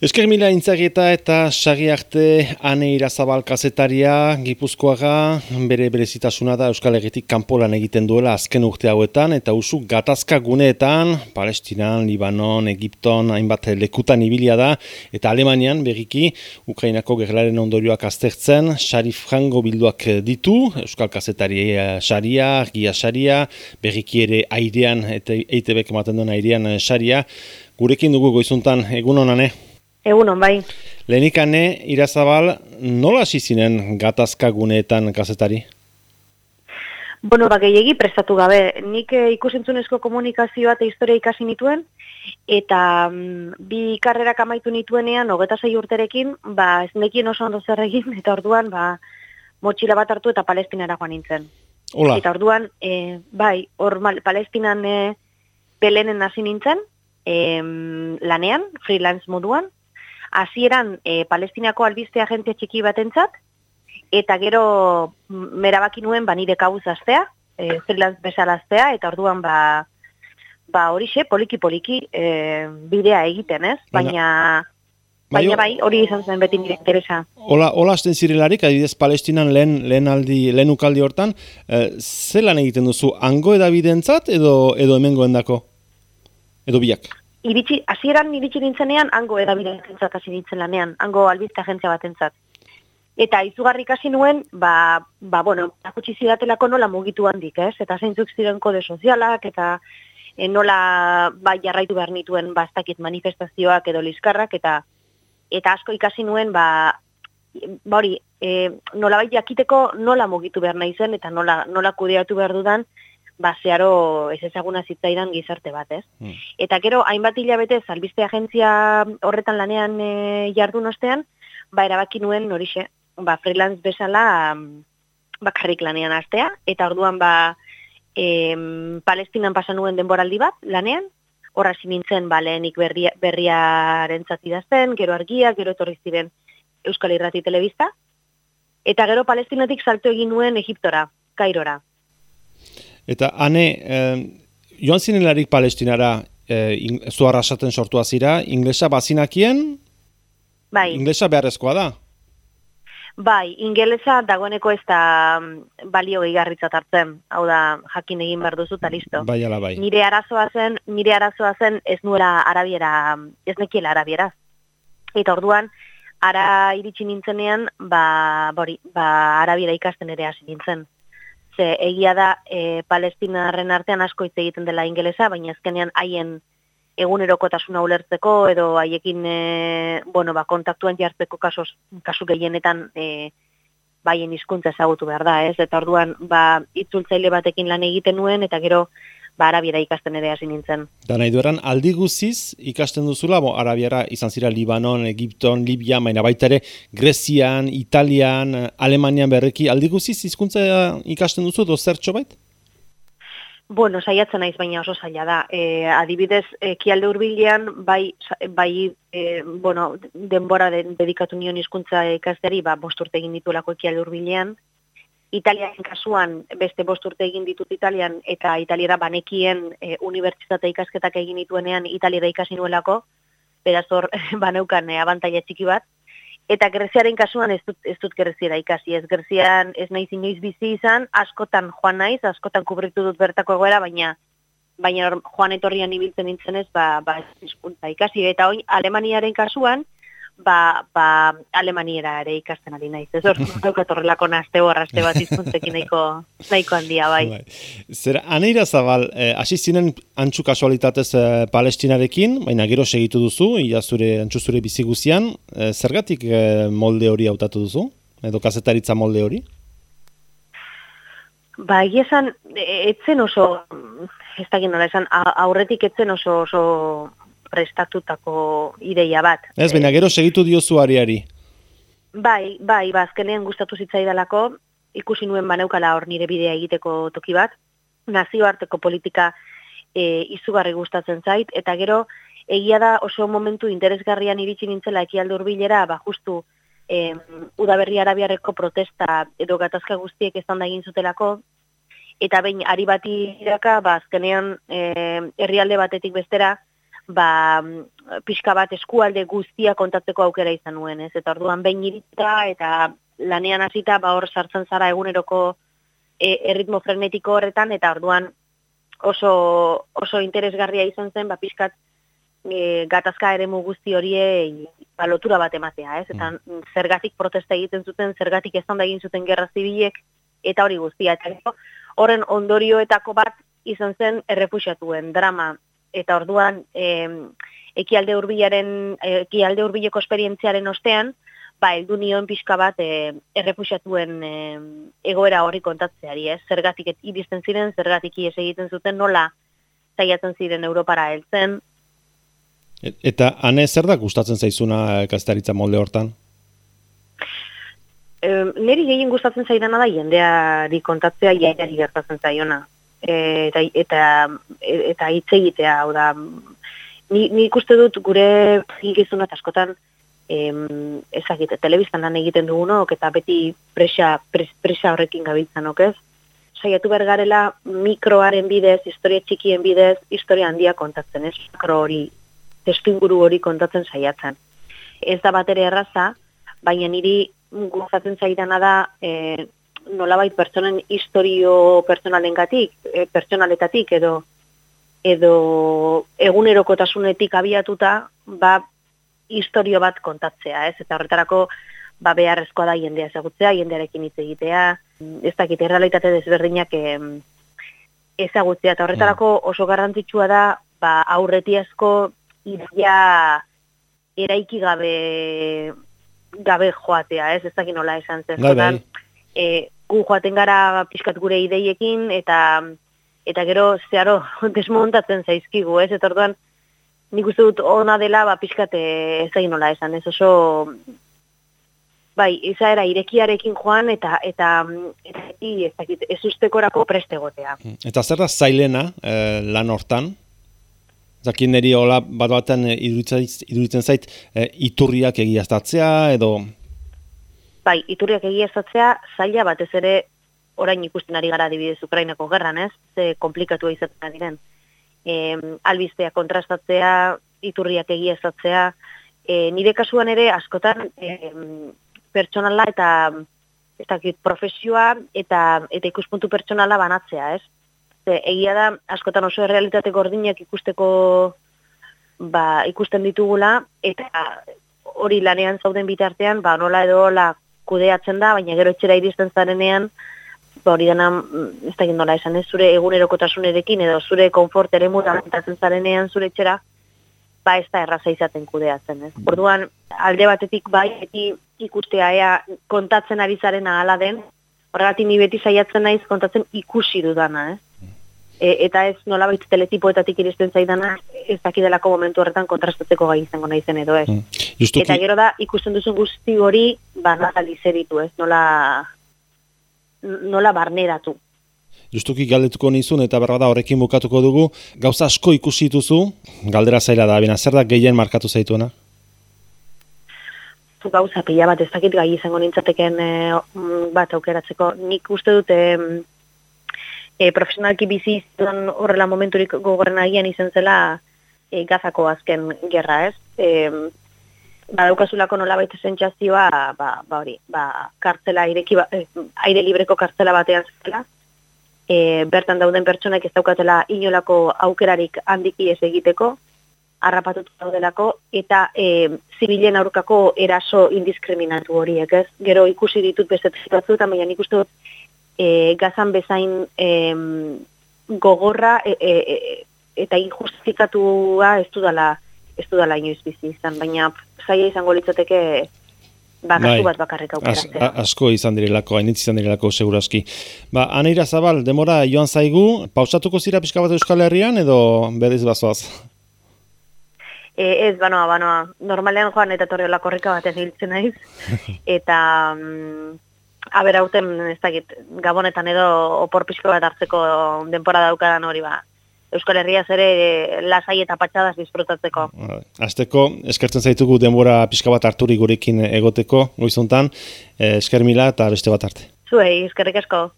Esker mila intzagieta eta sari arte ane irazabal kazetaria, gipuzkoaga, bere berezitasuna da Euskal Herritik kanpolan egiten duela azken urte hauetan, eta usu gatazka guneetan, Palestinan, Libanon, Egipton, hainbat lekutan ibilia da, eta Alemanian berriki, Ukrainako gerlaren ondorioak aztertzen, sari frango bilduak ditu, Euskal kazetari saria, argia saria, berriki ere airean, eta eitebek ematen duen airean saria, gurekin dugu goizuntan, egun honan, eh? Egun bai. Lehenik ane, irazabal, nola hasi zinen gatazka guneetan kazetari? Bueno, ba, gehiagi prestatu gabe. Nik e, ikusentzunezko komunikazioa eta historia ikasi nituen, eta mm, bi karrerak amaitu nituenean, hogeta zei urterekin, ba, ez nekien oso ondo zer egin, eta orduan, ba, motxila bat hartu eta palestinara joan nintzen. Hola. Eta orduan, e, bai, hor palestinan e, pelenen hasi nintzen, e, lanean, freelance moduan, hasieran e, Palestinako albiste agente txiki batentzat eta gero merabaki nuen ba nire kabuz astea, eh freelance bezalaztea eta orduan ba ba horixe poliki poliki e, bidea egiten, ez? Baina Baina bai, hori izan zen beti nire interesa. Hola, hola azten zirelarik, adibidez Palestinan lehen, lehen aldi, lehen ukaldi hortan, e, ze lan egiten duzu, ango edabidentzat edo, edo hemengoen dako? Edo biak? Iritsi, hasieran iritsi nintzenean, hango edabidentzat hasi nintzen lanean, hango albizte agentzia batentzat. Eta izugarri kasi nuen, ba, ba bueno, akutsi zidatelako nola mugitu handik, ez? Eta zeintzuk ziren kode sozialak, eta e, nola ba, jarraitu behar nituen bastakit manifestazioak edo liskarrak, eta eta asko ikasi nuen, ba, ba hori, e, nola bai jakiteko nola mugitu behar nahi zen, eta nola, nola kudeatu behar dudan, ba, zeharo ez ezaguna zitzaidan gizarte bat, ez? Hmm. Eta gero, hainbat hilabete, albiste agentzia horretan lanean e, jardun ostean, ba, erabaki nuen horixe, ba, freelance bezala bakarrik lanean astea, eta orduan, ba, e, palestinan pasa nuen denboraldi bat, lanean, horra nintzen, ba, lehenik berria, berriaren zatidazten, gero argia, gero etorri ziren Euskal Irrati Telebista, eta gero palestinatik salto egin nuen Egiptora, Kairora. Eta hane, eh, joan zinelarik palestinara eh, zuarra esaten sortua zira, inglesa bazinakien? Bai. Inglesa beharrezkoa da? Bai, ingelesa dagoeneko ez da balio gehigarritzat hartzen, hau da jakin egin behar duzu eta listo. Bai, ala bai. Nire arazoa zen, nire arazoa zen ez nuela arabiera, ez nekiela arabiera. Eta orduan, ara iritsi nintzenean, ba, bori, ba, arabiera ikasten ere hasi nintzen ze egia da e, palestinarren artean asko hitz egiten dela ingelesa, baina azkenean haien egunerokotasuna ulertzeko edo haiekin e, bueno, ba, kontaktuan jartzeko kasos, kasu gehienetan e, baien hizkuntza ezagutu behar da, ez? Eta orduan, ba, itzultzaile batekin lan egiten nuen, eta gero, ba, arabiera ikasten ere hasi nintzen. Da nahi dueran, aldi guziz ikasten duzula, bo, arabiara izan zira Libanon, Egipton, Libia, maina baita ere, Grezian, Italian, Alemanian berreki, aldi guziz hizkuntza ikasten duzu, do zertxo bait? Bueno, saiatzen naiz baina oso zaila da. E, adibidez, ekialde hurbilean bai bai e, bueno, denbora den dedikatu nion hizkuntza ikasteari, ba bost urte egin ditulako ekialde hurbilean. Italiaren kasuan beste bost urte egin ditut Italian eta Italiara banekien e, unibertsitate ikasketak egin dituenean Italiara ikasi nuelako, beraz hor baneukan e, abantaia txiki bat. Eta Greziaren kasuan ez dut, ez dut Greziara ikasi, ez Grezian ez naiz inoiz bizi izan, askotan joan naiz, askotan kubritu dut bertako egoera, baina baina joan etorrian ibiltzen nintzen ez, ba, ba, ikasi. Eta hoi, Alemaniaren kasuan, ba, ba alemaniera ere ikasten ari naiz. Ez hor, daukat horrelako nazte borraste bat izkuntzekin nahiko, nahiko handia, bai. bai. Zer, aneira zabal, eh, hasi zinen antxu kasualitatez eh, palestinarekin, baina gero segitu duzu, ia zure, antxu zure biziguzian, eh, zergatik eh, molde hori hautatu duzu? Edo kazetaritza molde hori? Ba, esan, e, etzen oso, ez da esan, aurretik etzen oso, oso prestatutako ideia bat. Ez, baina gero segitu diozu ariari. Bai, bai, bazkenean ba, gustatu zitzaidalako, ikusi nuen baneukala hor nire bidea egiteko toki bat, nazioarteko politika e, izugarri gustatzen zait, eta gero egia da oso momentu interesgarrian iritsi nintzela ekialde urbilera, ba justu e, udaberri arabiarreko protesta edo gatazka guztiek ez da egin zutelako, eta behin ari bati iraka, ba azkenean e, herrialde batetik bestera, ba, pixka bat eskualde guztia kontatzeko aukera izan nuen, ez? Eta orduan behin irita eta lanean hasita ba hor sartzen zara eguneroko e, erritmo frenetiko horretan eta orduan oso, oso interesgarria izan zen, ba, pixkat e, gatazka eremu guzti horiei ba, lotura bat ematea, ez? Eta mm. zergatik protesta egiten zuten, zergatik ez da egin zuten gerra zibilek, eta hori guztia. Eta horren ondorioetako bat izan zen errefusiatuen drama. Eta orduan, e, ekialde hurbilaren ekialde hurbileko esperientziaren ostean, ba, eldu nion pixka bat e, errefusiatuen e, egoera hori kontatzeari, ez? Zergatik iristen ziren, zergatik ies egiten zuten, nola zaiatzen ziren Europara heltzen, Eta ane zer da gustatzen zaizuna kastaritza molde hortan? E, neri gehien gustatzen zaidana da jendeari kontatzea jaiari gertatzen zaiona. Eta eta eta hitz egitea, hau da ni ikuste dut gure gizuna askotan em ezagite telebistan lan egiten dugunok eta beti presa presa horrekin gabiltzanok, ez? Saiatu bergarela mikroaren bidez, historia txikien bidez, historia handia kontatzen, ez? Makro hori testunguru hori kontatzen saiatzen. Ez da batere erraza, baina niri gustatzen zaidana da e, nolabait pertsonen historio pertsonalengatik, e, pertsonaletatik edo edo egunerokotasunetik abiatuta, ba historio bat kontatzea, ez? Eta horretarako ba beharrezkoa da jendea ezagutzea, jendearekin hitz egitea, ez dakit errealitate desberdinak e, ezagutzea eta horretarako mm. oso garrantzitsua da ba aurretiazko iria eraiki gabe gabe joatea, ez? Ez dakit nola esan zen. Bai, bai. E, gu joaten gara pixkat gure ideiekin eta eta gero zeharo desmontatzen zaizkigu, ez? Eta orduan nik uste dut ona dela ba pixkat e, ez nola esan, ez oso bai, izaera irekiarekin joan eta eta eta ez dakit ez ustekorako preste gotea. Eta zer da zailena eh, lan hortan? Zakin niri hola bat batean eh, iduritzen zait e, iturriak egiaztatzea edo... Bai, iturriak egiaztatzea zaila batez ere orain ikusten ari gara dibidez Ukrainako gerran ez, ze komplikatu izaten ari den. E, albistea kontrastatzea, iturriak egiaztatzea, e, nire kasuan ere askotan e, pertsonala eta dakit, profesioa eta, eta ikuspuntu pertsonala banatzea ez. Ze, egia da, askotan oso realitate gordinak ikusteko ba, ikusten ditugula, eta hori lanean zauden bitartean, ba, nola edo la kudeatzen da, baina gero etxera iristen zarenean, ba, hori dena, mm, ez da nola esan, ez zure egunerokotasunerekin, edo zure konfort ere mutatzen zarenean zure etxera, ba ez da erraza izaten kudeatzen, ez? Orduan, alde batetik bai, eti ikustea ea kontatzen ari zaren ahala den, horregatik ni beti saiatzen naiz kontatzen ikusi dudana, ez? E, eta ez nolabait teletipoetatik iristen zaidana ez dakidelako momentu horretan kontrastatzeko gai izango naizen edo ez. Mm. Eta gero da ikusten duzun guzti hori ba nazalizeritu ez, nola nola barneratu. Justuki galdetuko nizun eta berra da horrekin bukatuko dugu. Gauza asko ikusi dituzu, galdera zaila da, bina zer da gehien markatu zaituena? Gauza pila bat ez dakit gai izango nintzateken e, bat aukeratzeko. Nik uste dute e, profesionalki bizi izan horrela momenturik gogorren agian izan zela e, gazako azken gerra, ez? E, ba, daukazulako nola baita ba, ba hori, ba, kartzela, ireki, ba, e, aire libreko kartzela batean zela, e, bertan dauden pertsonak ez daukatela inolako aukerarik handiki ez egiteko, harrapatutu daudelako, eta e, zibilen aurkako eraso indiskriminatu horiek, ez? Gero ikusi ditut beste batzu, eta baina ikustu e, gazan bezain e, gogorra e, e, eta injustifikatua ez dudala ez dudala inoiz bizi izan, baina zaila izango litzateke bakazu bai, bat bakarrik aukeratzea. asko izan direlako, hainitz izan direlako segurazki. Ba, Aneira Zabal, demora joan zaigu, pausatuko zira pixka bat Euskal Herrian edo berriz bazoaz? E, ez, banoa, banoa. Normalean joan eta torre korrika bat ez naiz. Eta... Mm, Aber, hauten, ez dakit, gabonetan edo opor pixko bat hartzeko denpora daukadan hori ba. Euskal Herria zere lasai eta patxadas disfrutatzeko. Azteko, eskertzen zaitugu denbora pixka bat harturi gurekin egoteko, goizuntan, eh, esker mila eta beste bat arte. Zuei, eskerrik asko.